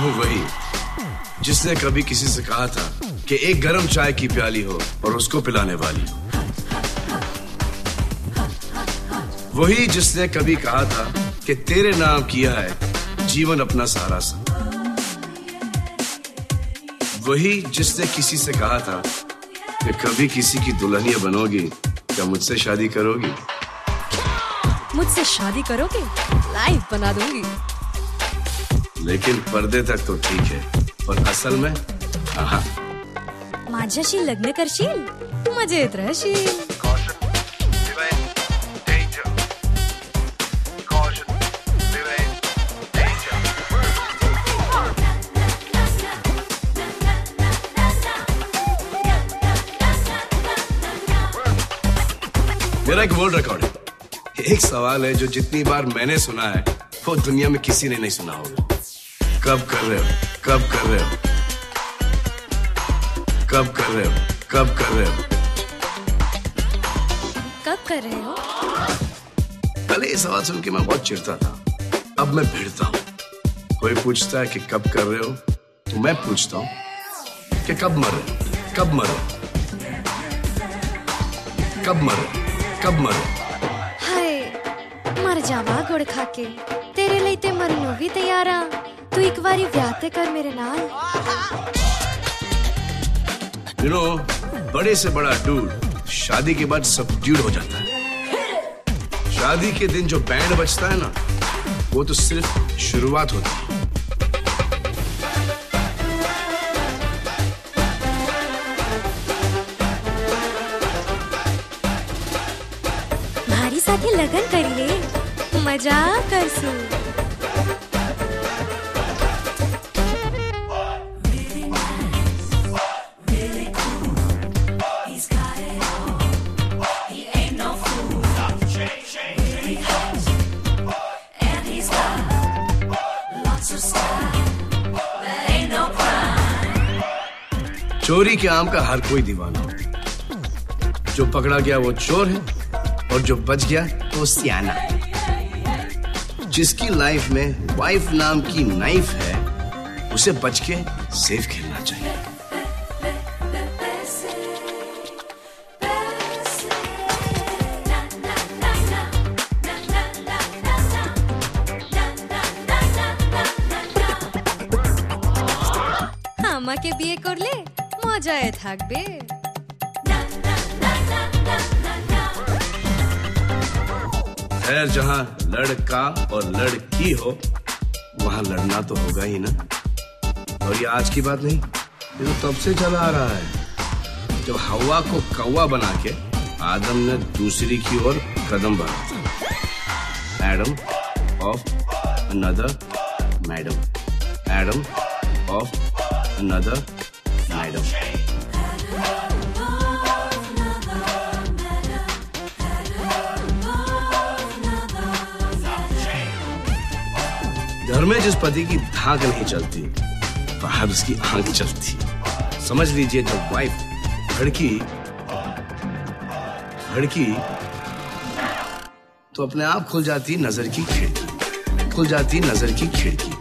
हूँ वही, जिसने कभी किसी से कहा था कि एक गर्म चाय की प्याली हो और उसको पिलाने वाली हो। वही जिसने कभी कहा था कि तेरे नाम किया है, जीवन अपना सारा सा। वही जिसने किसी से कहा था कि कभी किसी की दुल्हनिया बनोगी क्या मुझसे शादी करोगी। मुझसे शादी करोगे? लाइफ बना दूँगी। लेकिन पर्दे तक तो ठीक है। और असल में? हाँ माझ्याशी लग्न करशील? तू मजेत राहशील. मेरा एक वर्ल्ड रिकॉर्ड है। एक सवाल है जो जितनी बार मैंने सुना है वो दुनिया में किसी ने नहीं सुना होगा। कब कर रहे हो कब कर रहे हो कब कर रहे हो कब कर रहे हो कब कर रहे हो पहले ये सवाल सुन के मैं बहुत चिढ़ता था अब मैं भिड़ता हूँ कोई पूछता है कि कब कर रहे हो तो मैं पूछता हूँ कि कब मरो कब मरो कब मर कब मरो हाय मर जावा गुड़ खा के तेरे लिए ते मरने भी तैयार आ ਤੂੰ ਇੱਕ ਵਾਰੀ ਵਿਆਹ ਤੇ ਕਰ ਮੇਰੇ ਨਾਲ यू नो बड़े से बड़ा डूड शादी के बाद सब ड्यूड हो जाता है शादी के दिन जो बैंड बजता है ना वो तो सिर्फ शुरुआत होती है મારી સાથે લગન કરી લે મજા કરશું चोरी के आम का हर कोई दीवाना होता जो पकड़ा गया वो चोर है और जो बच गया वो सियाना जिसकी लाइफ में वाइफ नाम की नाइफ है उसे बच के सेफ खेलना चाहिए আমাকে বিয়ে করলে মজায় থাকবে खैर जहाँ लड़का और लड़की हो वहां लड़ना तो होगा ही ना और ये आज की बात नहीं ये तो तब से चला आ रहा है जब हवा को कौवा बना के आदम ने दूसरी की ओर कदम बढ़ा था Adam of another madam Adam of another घर में जिस पति की धाक नहीं चलती बाहर उसकी आँख चलती। समझ लीजिए जब वाइफ भड़की भड़की तो अपने आप खुल जाती नज़र की खिड़की, खुल जाती नज़र की खिड़की,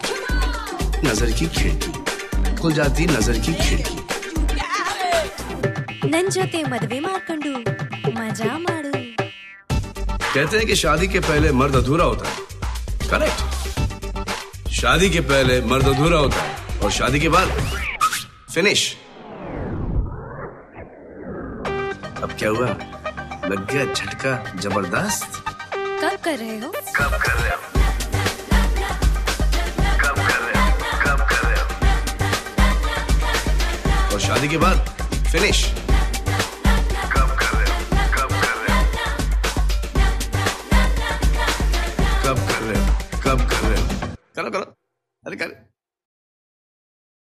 नज़र की खिड़की, खुल जाती नज़र की खिड़की। ನನ್ ಜೊತೆ ಮದ್ವೆ ಮಾಡ್ಕೊಂಡು ಮಜಾ ಮಾಡು कहते हैं कि शादी के पहले मर्द अधूरा होता है करेक्ट शादी के पहले मर्द अधूरा होता है और शादी के बाद फिनिश अब क्या हुआ लग गया झटका जबरदस्त कब कर रहे हो कब कर रहे हो कब कर रहे हो कब कर रहे हो और शादी के बाद finish Claro, claro. Dale, dale.